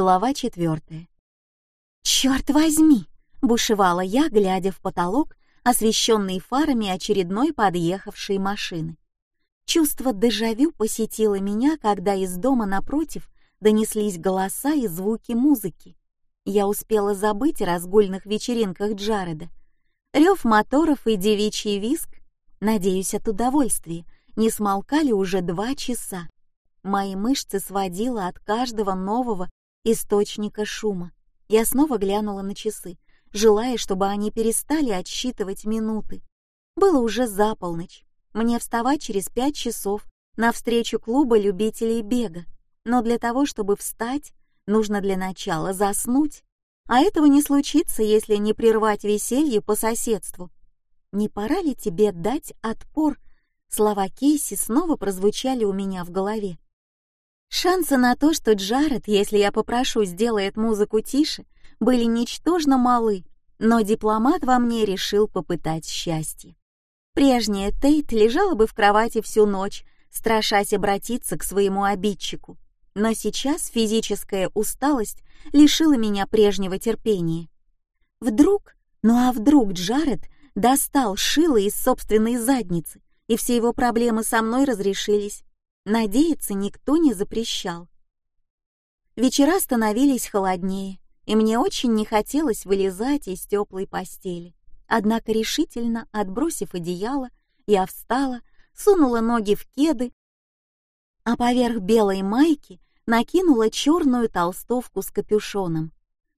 Глава четвертая. «Черт возьми!» — бушевала я, глядя в потолок, освещенный фарами очередной подъехавшей машины. Чувство дежавю посетило меня, когда из дома напротив донеслись голоса и звуки музыки. Я успела забыть о разгульных вечеринках Джареда. Рев моторов и девичий виск, надеюсь, от удовольствия, не смолкали уже два часа. Мои мышцы сводило от каждого нового источника шума. Я снова глянула на часы, желая, чтобы они перестали отсчитывать минуты. Было уже за полночь. Мне вставать через пять часов на встречу клуба любителей бега. Но для того, чтобы встать, нужно для начала заснуть. А этого не случится, если не прервать веселье по соседству. Не пора ли тебе дать отпор? Слова Кейси снова прозвучали у меня в голове. Шансы на то, что Джаред, если я попрошу, сделает музыку тише, были ничтожно малы, но дипломат во мне решил попытать счастье. Прежняя Тейт лежала бы в кровати всю ночь, страшась обратиться к своему обидчику. Но сейчас физическая усталость лишила меня прежнего терпения. Вдруг, ну а вдруг Джаред достал шило из собственной задницы, и все его проблемы со мной разрешились. Надеяться никто не запрещал. Вечера становились холоднее, и мне очень не хотелось вылезать из теплой постели. Однако решительно, отбросив одеяло, я встала, сунула ноги в кеды, а поверх белой майки накинула черную толстовку с капюшоном.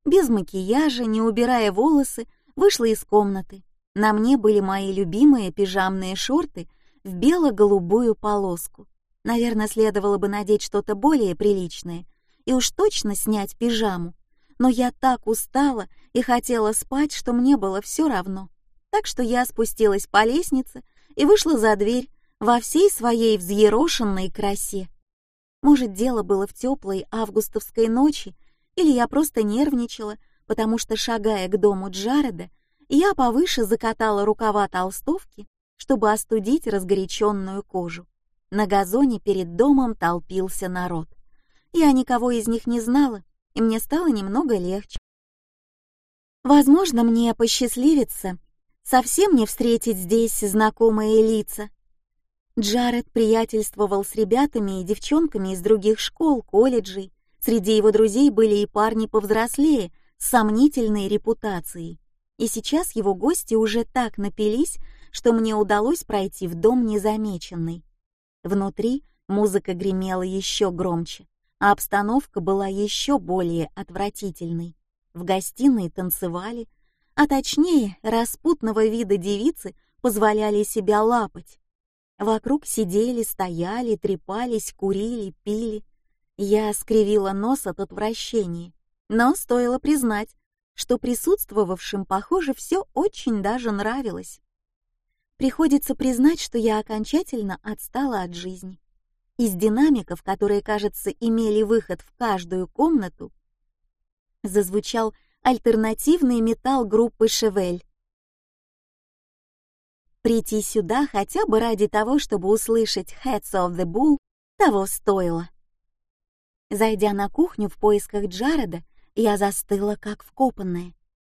Без макияжа, не убирая волосы, вышла из комнаты. На мне были мои любимые пижамные шорты в бело-голубую полоску. Наверное, следовало бы надеть что-то более приличное и уж точно снять пижаму. Но я так устала и хотела спать, что мне было все равно. Так что я спустилась по лестнице и вышла за дверь во всей своей взъерошенной красе. Может, дело было в теплой августовской ночи, или я просто нервничала, потому что, шагая к дому Джареда, я повыше закатала рукава толстовки, чтобы остудить разгоряченную кожу. На газоне перед домом толпился народ. Я никого из них не знала, и мне стало немного легче. Возможно, мне посчастливится совсем не встретить здесь знакомые лица. Джаред приятельствовал с ребятами и девчонками из других школ, колледжей. Среди его друзей были и парни повзрослее, с сомнительной репутацией. И сейчас его гости уже так напились, что мне удалось пройти в дом незамеченной. Внутри музыка гремела еще громче, а обстановка была еще более отвратительной. В гостиной танцевали, а точнее, распутного вида девицы позволяли себя лапать. Вокруг сидели, стояли, трепались, курили, пили. Я скривила нос от отвращения, но стоило признать, что присутствовавшим, похоже, все очень даже нравилось. Приходится признать, что я окончательно отстала от жизни. Из динамиков, которые, кажется, имели выход в каждую комнату, зазвучал альтернативный металл группы «Шевель». Прийти сюда хотя бы ради того, чтобы услышать «Heads of the Bull» того стоило. Зайдя на кухню в поисках Джареда, я застыла как вкопанная.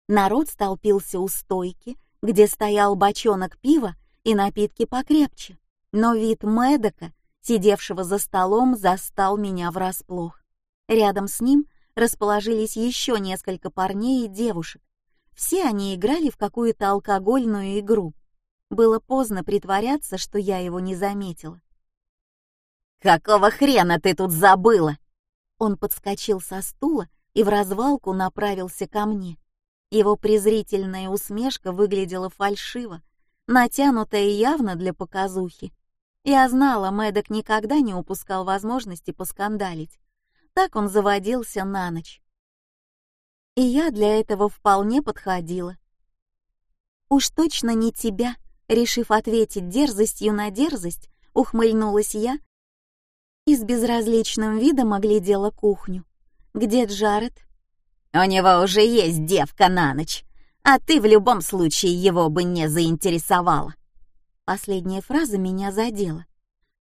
Народ столпился у стойки, где стоял бочонок пива и напитки покрепче, но вид Мэдока, сидевшего за столом, застал меня врасплох. Рядом с ним расположились еще несколько парней и девушек. Все они играли в какую-то алкогольную игру. Было поздно притворяться, что я его не заметила. «Какого хрена ты тут забыла?» Он подскочил со стула и в развалку направился ко мне. Его презрительная усмешка выглядела фальшиво, натянутая явно для показухи. Я знала, Мэддок никогда не упускал возможности поскандалить. Так он заводился на ночь. И я для этого вполне подходила. «Уж точно не тебя», — решив ответить дерзостью на дерзость, ухмыльнулась я и с безразличным видом оглядела кухню. «Где Джаред?» У него уже есть девка на ночь, а ты в любом случае его бы не заинтересовала. Последняя фраза меня задела.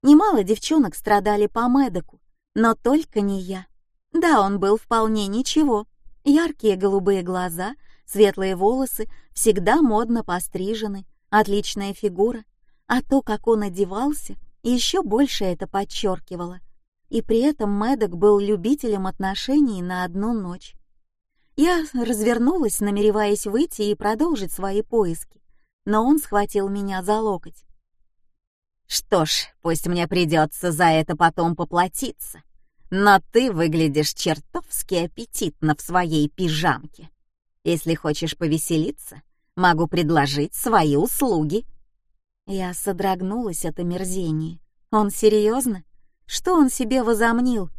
Немало девчонок страдали по Мэдоку, но только не я. Да, он был вполне ничего. Яркие голубые глаза, светлые волосы, всегда модно пострижены, отличная фигура. А то, как он одевался, еще больше это подчеркивало. И при этом Мэддок был любителем отношений на одну ночь. Я развернулась, намереваясь выйти и продолжить свои поиски, но он схватил меня за локоть. «Что ж, пусть мне придется за это потом поплатиться, но ты выглядишь чертовски аппетитно в своей пижамке. Если хочешь повеселиться, могу предложить свои услуги». Я содрогнулась от омерзения. Он серьезно? Что он себе возомнил?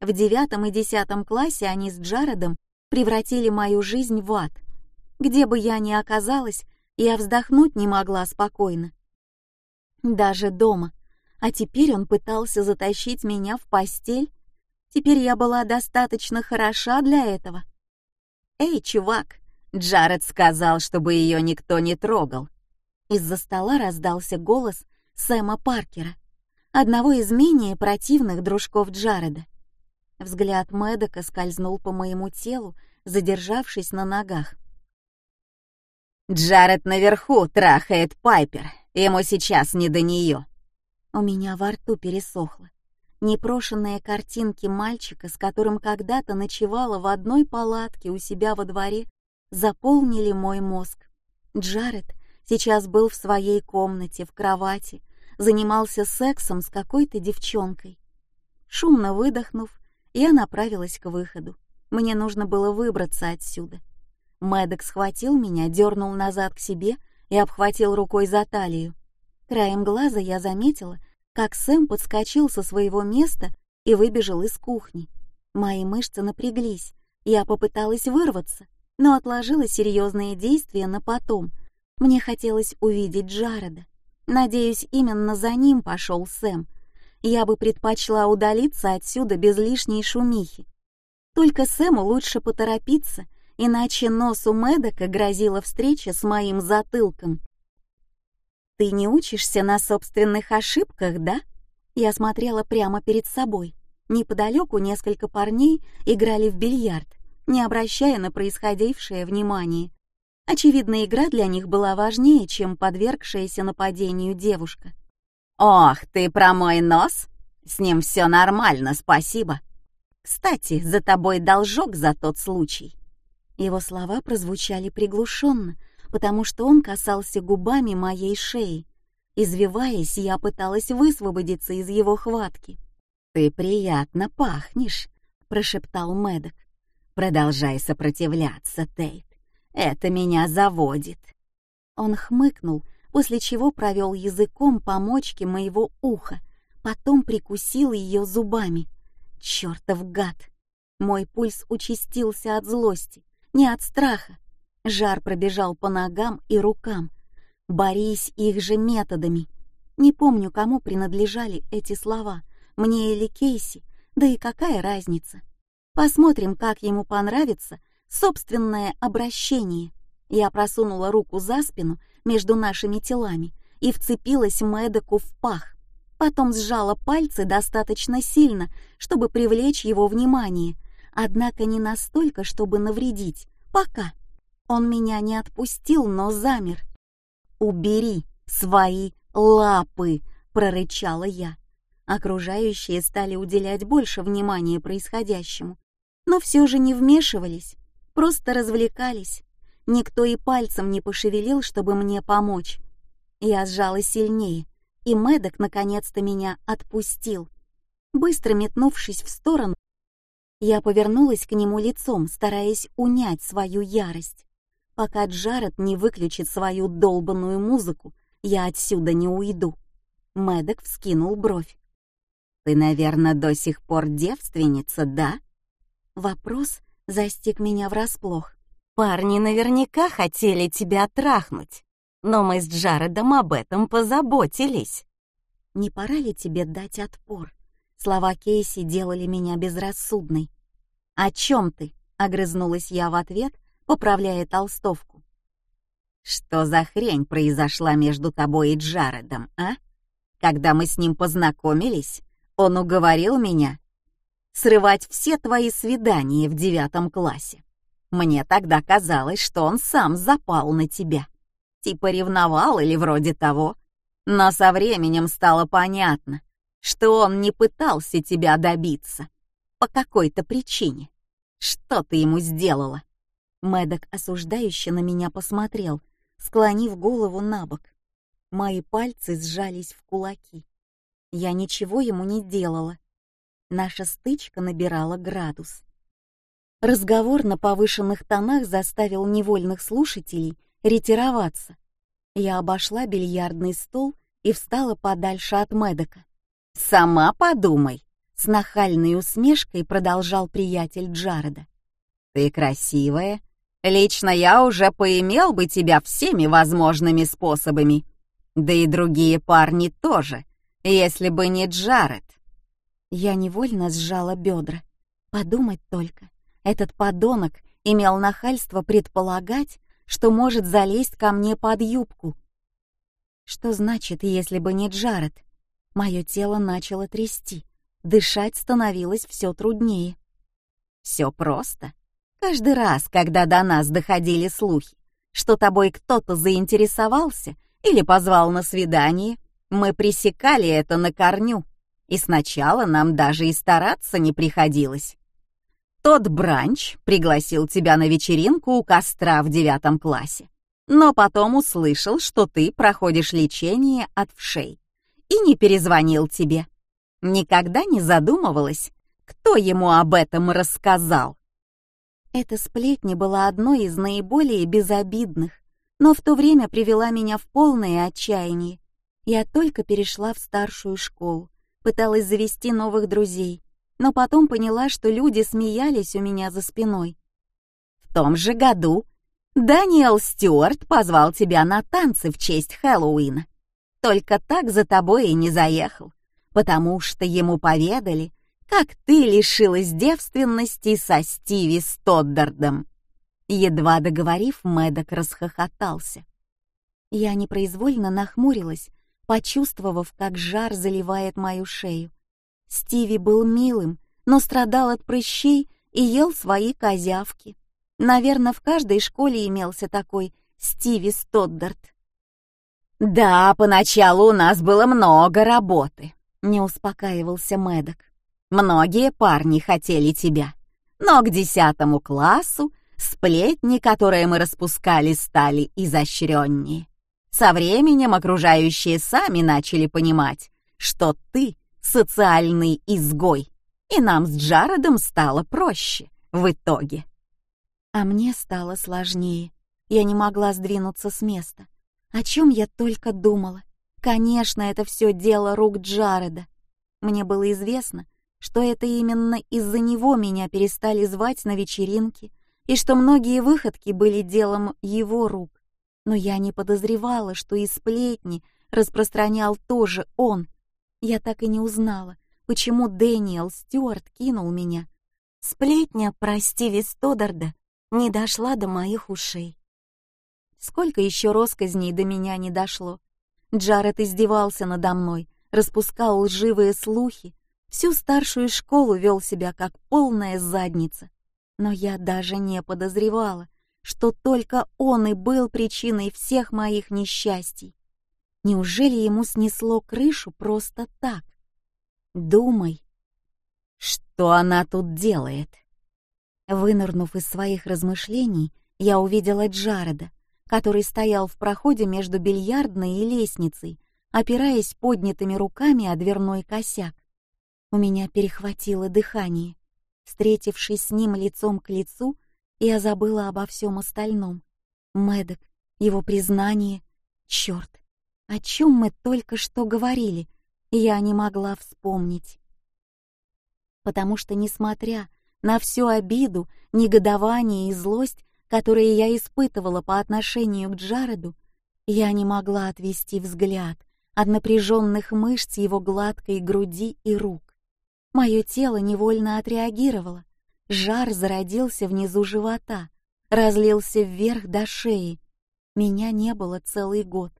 В девятом и десятом классе они с Джаредом превратили мою жизнь в ад. Где бы я ни оказалась, я вздохнуть не могла спокойно. Даже дома. А теперь он пытался затащить меня в постель. Теперь я была достаточно хороша для этого. «Эй, чувак!» Джаред сказал, чтобы ее никто не трогал. Из-за стола раздался голос Сэма Паркера, одного из менее противных дружков Джареда. Взгляд Мэддока скользнул по моему телу, задержавшись на ногах. «Джаред наверху трахает Пайпер. Ему сейчас не до нее». У меня во рту пересохло. Непрошенные картинки мальчика, с которым когда-то ночевала в одной палатке у себя во дворе, заполнили мой мозг. Джаред сейчас был в своей комнате, в кровати, занимался сексом с какой-то девчонкой. Шумно выдохнув, я направилась к выходу. Мне нужно было выбраться отсюда. Мэддок схватил меня, дернул назад к себе и обхватил рукой за талию. Краем глаза я заметила, как Сэм подскочил со своего места и выбежал из кухни. Мои мышцы напряглись. Я попыталась вырваться, но отложила серьезные действия на потом. Мне хотелось увидеть Джареда. Надеюсь, именно за ним пошел Сэм — я бы предпочла удалиться отсюда без лишней шумихи. Только Сэму лучше поторопиться, иначе носу Мэддока грозила встреча с моим затылком. «Ты не учишься на собственных ошибках, да?» Я смотрела прямо перед собой. Неподалеку несколько парней играли в бильярд, не обращая на происходившее внимания. Очевидно, игра для них была важнее, чем подвергшаяся нападению девушка. «Ох, ты про мой нос? С ним все нормально, спасибо. Кстати, за тобой должок за тот случай». Его слова прозвучали приглушенно, потому что он касался губами моей шеи. Извиваясь, я пыталась высвободиться из его хватки. «Ты приятно пахнешь», — прошептал Мэддок. «Продолжай сопротивляться, Тейт. Это меня заводит». Он хмыкнул, после чего провел языком по мочке моего уха, потом прикусил ее зубами. Чертов гад! Мой пульс участился от злости, не от страха. Жар пробежал по ногам и рукам. Борись их же методами. Не помню, кому принадлежали эти слова, мне или Кейси, да и какая разница. Посмотрим, как ему понравится собственное обращение. Я просунула руку за спину между нашими телами и вцепилась Мэдеку в пах. Потом сжала пальцы достаточно сильно, чтобы привлечь его внимание, однако не настолько, чтобы навредить. Пока. Он меня не отпустил, но замер. «Убери свои лапы!» — прорычала я. Окружающие стали уделять больше внимания происходящему, но все же не вмешивались, просто развлекались. Никто и пальцем не пошевелил, чтобы мне помочь. Я сжала сильнее, и Мэддок наконец-то меня отпустил. Быстро метнувшись в сторону, я повернулась к нему лицом, стараясь унять свою ярость. Пока Джаред не выключит свою долбанную музыку, я отсюда не уйду. Мэддок вскинул бровь. «Ты, наверное, до сих пор девственница, да?» Вопрос застиг меня врасплох. Парни наверняка хотели тебя трахнуть, но мы с Джаредом об этом позаботились. Не пора ли тебе дать отпор? Слова Кейси делали меня безрассудной. О чем ты? Огрызнулась я в ответ, поправляя толстовку. Что за хрень произошла между тобой и Джаредом, а? Когда мы с ним познакомились, он уговорил меня. срывать все твои свидания в девятом классе. Мне тогда казалось, что он сам запал на тебя. Типа ревновал или вроде того. Но со временем стало понятно, что он не пытался тебя добиться. По какой-то причине. Что ты ему сделала? Мэддок осуждающе на меня посмотрел, склонив голову на бок. Мои пальцы сжались в кулаки. Я ничего ему не делала. Наша стычка набирала градус. Разговор на повышенных тонах заставил невольных слушателей ретироваться. Я обошла бильярдный стол и встала подальше от Медока. «Сама подумай», — с нахальной усмешкой продолжал приятель Джареда. «Ты красивая. Лично я уже поимел бы тебя всеми возможными способами. Да и другие парни тоже, если бы не Джаред». Я невольно сжала бедра. Подумать только, этот подонок имел нахальство предполагать, что может залезть ко мне под юбку. Что значит, если бы не Джаред? Мое тело начало трясти, дышать становилось все труднее. Все просто. Каждый раз, когда до нас доходили слухи, что тобой кто-то заинтересовался или позвал на свидание, мы пресекали это на корню. И сначала нам даже и стараться не приходилось. Тот бранч пригласил тебя на вечеринку у костра в девятом классе, но потом услышал, что ты проходишь лечение от вшей, и не перезвонил тебе. Никогда не задумывалась, кто ему об этом рассказал. Эта сплетня была одной из наиболее безобидных, но в то время привела меня в полное отчаяние. Я только перешла в старшую школу, пыталась завести новых друзей, но потом поняла, что люди смеялись у меня за спиной. В том же году Даниэл Стюарт позвал тебя на танцы в честь Хэллоуина. Только так за тобой и не заехал, потому что ему поведали, как ты лишилась девственности со Стиви Стоддардом. Едва договорив, Мэддок расхохотался. Я непроизвольно нахмурилась, почувствовав, как жар заливает мою шею. Стиви был милым, но страдал от прыщей и ел свои козявки. Наверное, в каждой школе имелся такой Стиви Стоддарт. «Да, поначалу у нас было много работы», — не успокаивался Мэддок. «Многие парни хотели тебя, но к десятому классу сплетни, которые мы распускали, стали изощреннее. Со временем окружающие сами начали понимать, что ты социальный изгой, и нам с Джаредом стало проще в итоге. А мне стало сложнее. Я не могла сдвинуться с места. О чем я только думала. Конечно, это все дело рук Джареда. Мне было известно, что это именно из-за него меня перестали звать на вечеринки, и что многие выходки были делом его рук но я не подозревала, что и сплетни распространял тоже он. Я так и не узнала, почему Дэниел Стюарт кинул меня. Сплетня про Стиви Стодарда не дошла до моих ушей. Сколько еще росказней до меня не дошло. Джаред издевался надо мной, распускал лживые слухи, всю старшую школу вел себя как полная задница. Но я даже не подозревала, что только он и был причиной всех моих несчастий. Неужели ему снесло крышу просто так? Думай, что она тут делает. Вынырнув из своих размышлений, я увидела Джареда, который стоял в проходе между бильярдной и лестницей, опираясь поднятыми руками о дверной косяк. У меня перехватило дыхание. Встретившись с ним лицом к лицу, я забыла обо всем остальном. Мэддок, его признание. Черт, о чем мы только что говорили, я не могла вспомнить. Потому что, несмотря на всю обиду, негодование и злость, которые я испытывала по отношению к Джареду, я не могла отвести взгляд от напряженных мышц его гладкой груди и рук. Мое тело невольно отреагировало, Жар зародился внизу живота, разлился вверх до шеи. Меня не было целый год,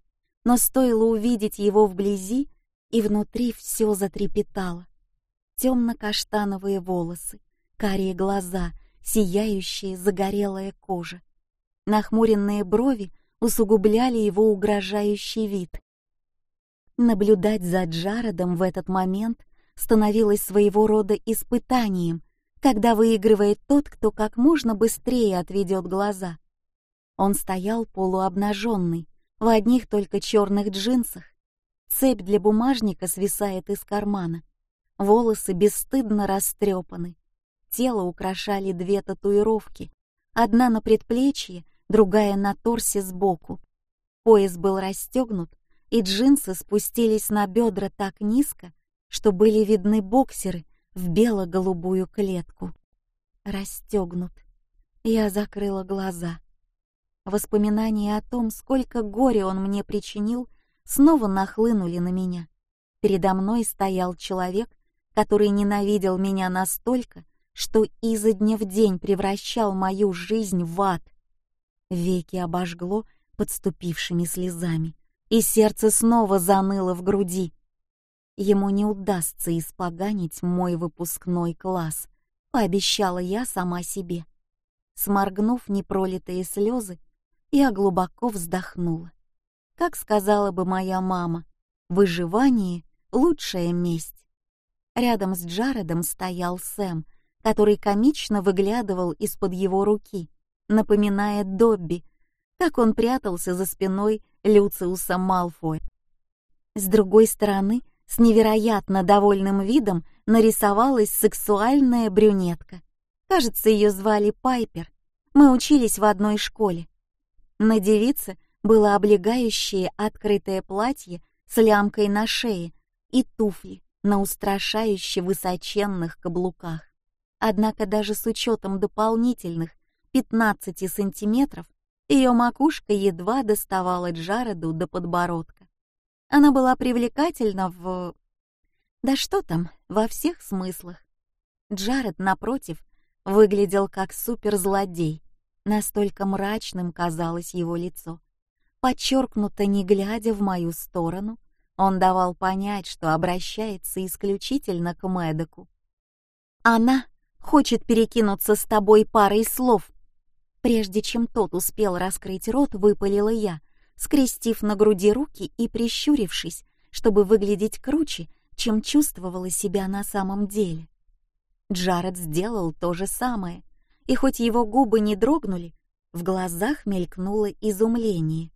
но стоило увидеть его вблизи, и внутри все затрепетало. темно-каштановые волосы, карие глаза, сияющая загорелая кожа. Нахмуренные брови усугубляли его угрожающий вид. Наблюдать за Джаредом в этот момент становилось своего рода испытанием, когда выигрывает тот, кто как можно быстрее отведет глаза. Он стоял полуобнаженный, в одних только черных джинсах. Цепь для бумажника свисает из кармана. Волосы бесстыдно растрепаны. Тело украшали две татуировки. Одна на предплечье, другая на торсе сбоку. Пояс был расстегнут, и джинсы спустились на бедра так низко, что были видны боксеры в бело-голубую клетку. Расстегнут. Я закрыла глаза. Воспоминания о том, сколько горя он мне причинил, снова нахлынули на меня. Передо мной стоял человек, который ненавидел меня настолько, что изо дня в день превращал мою жизнь в ад. Веки обожгло подступившими слезами, и сердце снова заныло в груди. Ему не удастся испоганить мой выпускной класс, пообещала я сама себе. Сморгнув непролитые слезы, я глубоко вздохнула. Как сказала бы моя мама, выживание — лучшая месть. Рядом с Джаредом стоял Сэм, который комично выглядывал из-под его руки — напоминая Добби, как он прятался за спиной Люциуса Малфоя. С другой стороны, с невероятно довольным видом нарисовалась сексуальная брюнетка. Кажется, ее звали Пайпер. Мы учились в одной школе. На девице было облегающее открытое платье с лямкой на шее и туфли на устрашающе высоченных каблуках. Однако даже с учетом дополнительных 15 сантиметров, ее макушка едва доставала Джареду до подбородка. Она была привлекательна в... Да что там, во всех смыслах. Джаред, напротив, выглядел как суперзлодей. Настолько мрачным казалось его лицо. Подчеркнуто не глядя в мою сторону, он давал понять, что обращается исключительно к Мэдоку. «Она хочет перекинуться с тобой парой слов», Прежде чем тот успел раскрыть рот, выпалила я, скрестив на груди руки и прищурившись, чтобы выглядеть круче, чем чувствовала себя на самом деле. Джаред сделал то же самое, и хоть его губы не дрогнули, в глазах мелькнуло изумление.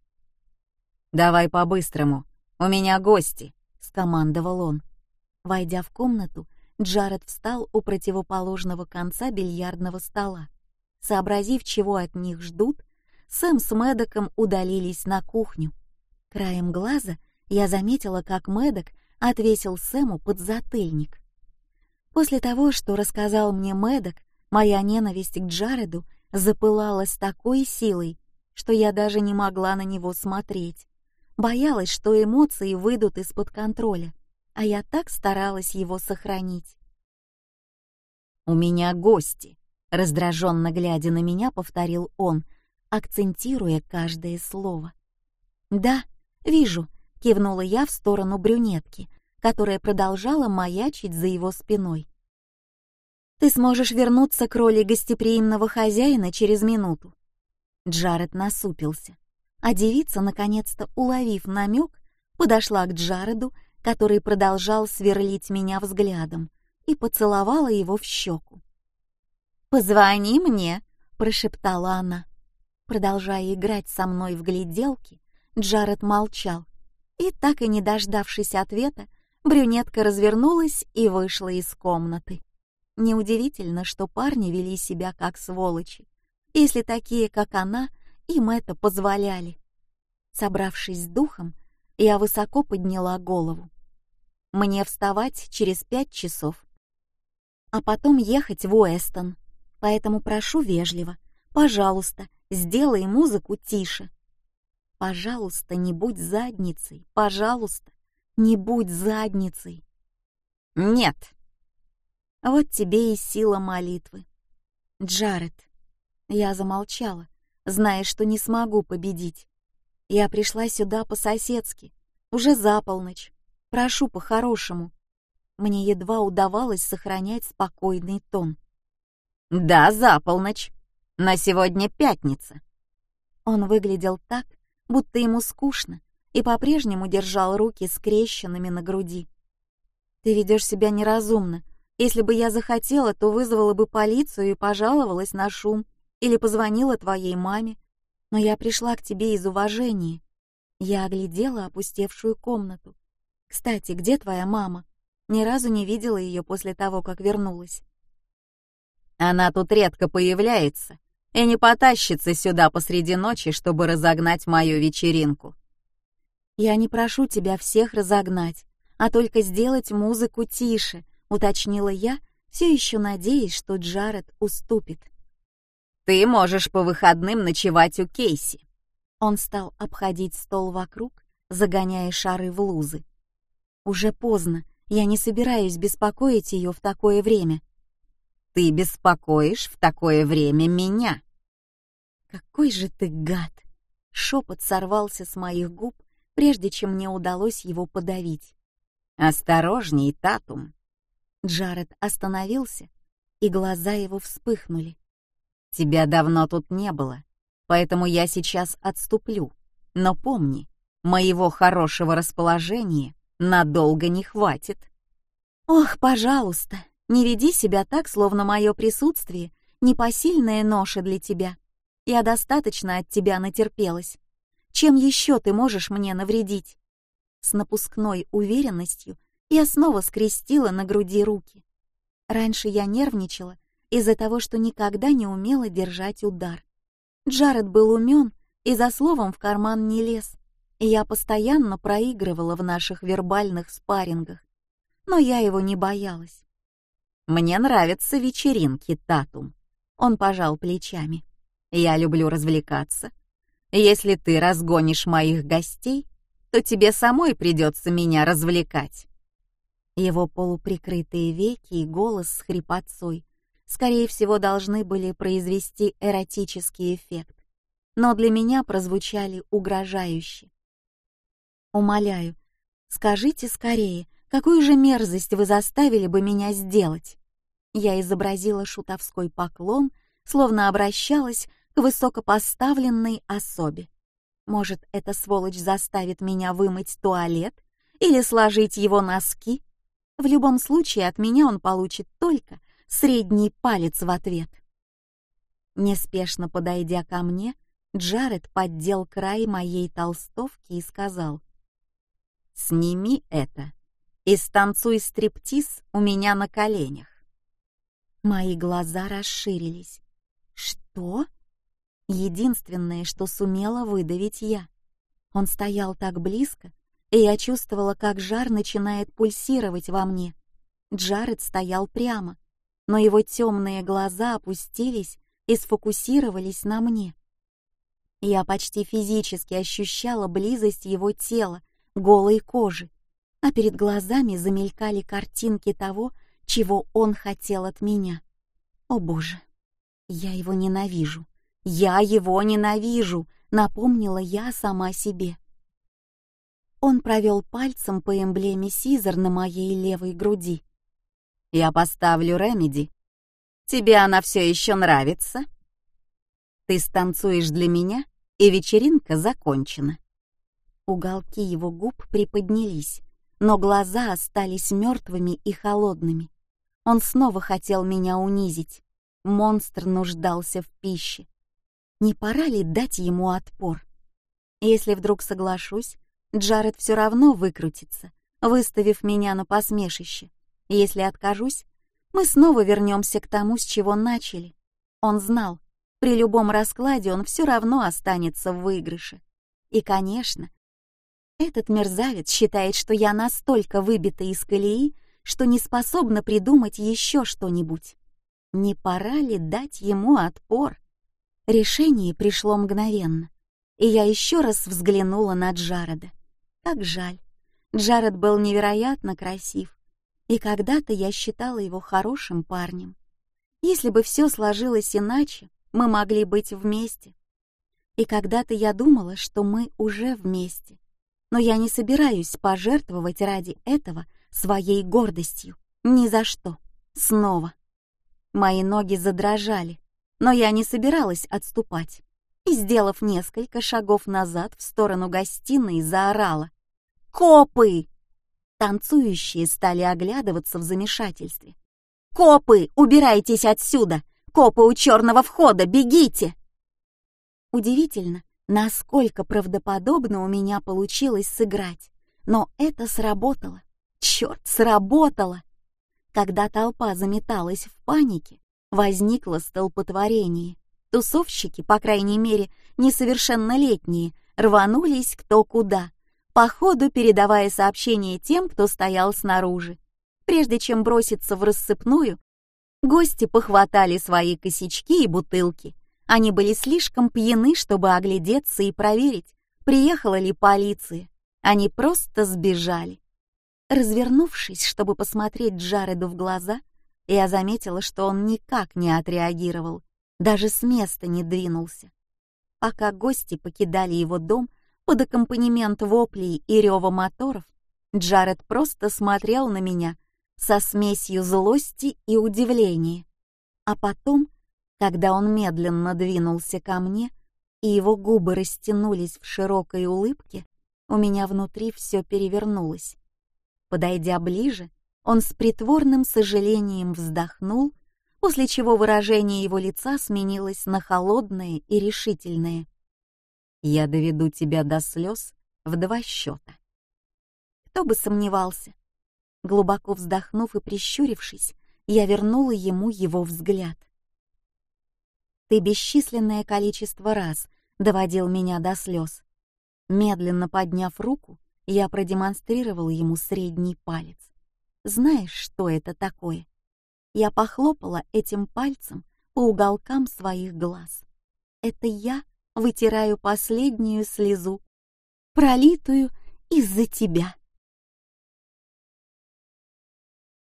«Давай по-быстрому, у меня гости», — скомандовал он. Войдя в комнату, Джаред встал у противоположного конца бильярдного стола. Сообразив, чего от них ждут, Сэм с Мэддоком удалились на кухню. Краем глаза я заметила, как Мэддок отвесил Сэму подзатыльник. После того, что рассказал мне Мэддок, моя ненависть к Джареду запылала с такой силой, что я даже не могла на него смотреть. Боялась, что эмоции выйдут из-под контроля, а я так старалась его сохранить. «У меня гости», Раздраженно глядя на меня, повторил он, акцентируя каждое слово. «Да, вижу», — кивнула я в сторону брюнетки, которая продолжала маячить за его спиной. «Ты сможешь вернуться к роли гостеприимного хозяина через минуту». Джаред насупился, а девица, наконец-то уловив намек, подошла к Джареду, который продолжал сверлить меня взглядом, и поцеловала его в щеку. «Позвони мне», — прошептала она. Продолжая играть со мной в гляделки, Джаред молчал. И так и не дождавшись ответа, брюнетка развернулась и вышла из комнаты. Неудивительно, что парни вели себя как сволочи, если такие, как она, им это позволяли. Собравшись с духом, я высоко подняла голову. Мне вставать через пять часов, а потом ехать в Уэстон поэтому прошу вежливо, пожалуйста, сделай музыку тише. Пожалуйста, не будь задницей, пожалуйста, не будь задницей. Нет. Вот тебе и сила молитвы. Джаред. Я замолчала, зная, что не смогу победить. Я пришла сюда по-соседски, уже за полночь. Прошу по-хорошему. Мне едва удавалось сохранять спокойный тон. «Да, за полночь. На сегодня пятница». Он выглядел так, будто ему скучно, и по-прежнему держал руки скрещенными на груди. «Ты ведешь себя неразумно. Если бы я захотела, то вызвала бы полицию и пожаловалась на шум, или позвонила твоей маме. Но я пришла к тебе из уважения». Я оглядела опустевшую комнату. «Кстати, где твоя мама? Ни разу не видела ее после того, как вернулась». «Она тут редко появляется и не потащится сюда посреди ночи, чтобы разогнать мою вечеринку». «Я не прошу тебя всех разогнать, а только сделать музыку тише», — уточнила я, все еще надеясь, что Джаред уступит. «Ты можешь по выходным ночевать у Кейси». Он стал обходить стол вокруг, загоняя шары в лузы. «Уже поздно, я не собираюсь беспокоить ее в такое время». «Ты беспокоишь в такое время меня». «Какой же ты гад!» Шепот сорвался с моих губ, прежде чем мне удалось его подавить. «Осторожней, Татум!» Джаред остановился, и глаза его вспыхнули. «Тебя давно тут не было, поэтому я сейчас отступлю. Но помни, моего хорошего расположения надолго не хватит». «Ох, пожалуйста, не веди себя так, словно мое присутствие — непосильная ноша для тебя. Я достаточно от тебя натерпелась. Чем еще ты можешь мне навредить?» С напускной уверенностью я снова скрестила на груди руки. Раньше я нервничала из-за того, что никогда не умела держать удар. Джаред был умен и за словом в карман не лез, и я постоянно проигрывала в наших вербальных спаррингах. Но я его не боялась. «Мне нравятся вечеринки, Татум», — он пожал плечами. «Я люблю развлекаться. Если ты разгонишь моих гостей, то тебе самой придется меня развлекать». Его полуприкрытые веки и голос с хрипотцой, скорее всего, должны были произвести эротический эффект, но для меня прозвучали угрожающе. «Умоляю, скажите скорее, какую же мерзость вы заставили бы меня сделать?» Я изобразила шутовской поклон, словно обращалась к высокопоставленной особе. Может, эта сволочь заставит меня вымыть туалет или сложить его носки? В любом случае от меня он получит только средний палец в ответ. Неспешно подойдя ко мне, Джаред поддел край моей толстовки и сказал: "Сними это и станцуй стриптиз у меня на коленях". Мои глаза расширились. Что? единственное, что сумела выдавить я. Он стоял так близко, и я чувствовала, как жар начинает пульсировать во мне. Джаред стоял прямо, но его темные глаза опустились и сфокусировались на мне. Я почти физически ощущала близость его тела, голой кожи, а перед глазами замелькали картинки того, чего он хотел от меня. О боже, я его ненавижу. «Я его ненавижу», — напомнила я сама себе. Он провел пальцем по эмблеме Сизер на моей левой груди. «Я поставлю Ремеди. Тебе она все еще нравится?» «Ты станцуешь для меня, и вечеринка закончена». Уголки его губ приподнялись, но глаза остались мертвыми и холодными. Он снова хотел меня унизить. Монстр нуждался в пище. Не пора ли дать ему отпор? Если вдруг соглашусь, Джаред все равно выкрутится, выставив меня на посмешище. Если откажусь, мы снова вернемся к тому, с чего начали. Он знал, при любом раскладе он все равно останется в выигрыше. И, конечно, этот мерзавец считает, что я настолько выбита из колеи, что не способна придумать еще что-нибудь. Не пора ли дать ему отпор? Решение пришло мгновенно, и я еще раз взглянула на Джареда. Как жаль. Джаред был невероятно красив, и когда-то я считала его хорошим парнем. Если бы все сложилось иначе, мы могли быть вместе. И когда-то я думала, что мы уже вместе. Но я не собираюсь пожертвовать ради этого своей гордостью. Ни за что. Снова. Мои ноги задрожали, но я не собиралась отступать. И, сделав несколько шагов назад в сторону гостиной, заорала. «Копы!» Танцующие стали оглядываться в замешательстве. «Копы! Убирайтесь отсюда! Копы у черного входа! Бегите!» Удивительно, насколько правдоподобно у меня получилось сыграть. Но это сработало. Черт, сработало! Когда толпа заметалась в панике, возникло столпотворение. Тусовщики, по крайней мере, несовершеннолетние, рванулись кто куда, по ходу передавая сообщения тем, кто стоял снаружи. Прежде чем броситься в рассыпную, гости похватали свои косячки и бутылки. Они были слишком пьяны, чтобы оглядеться и проверить, приехала ли полиция. Они просто сбежали. Развернувшись, чтобы посмотреть Джареду в глаза, я заметила, что он никак не отреагировал, даже с места не двинулся. Пока гости покидали его дом под аккомпанемент воплей и рева моторов, Джаред просто смотрел на меня со смесью злости и удивления. А потом, когда он медленно двинулся ко мне, и его губы растянулись в широкой улыбке, у меня внутри все перевернулось. Подойдя ближе, он с притворным сожалением вздохнул, после чего выражение его лица сменилось на холодное и решительное. «Я доведу тебя до слез в два счета». Кто бы сомневался. Глубоко вздохнув и прищурившись, я вернула ему его взгляд. «Ты бесчисленное количество раз доводил меня до слез». Медленно подняв руку, я продемонстрировал ему средний палец. Знаешь, что это такое? Я похлопала этим пальцем по уголкам своих глаз. Это я вытираю последнюю слезу, пролитую из-за тебя.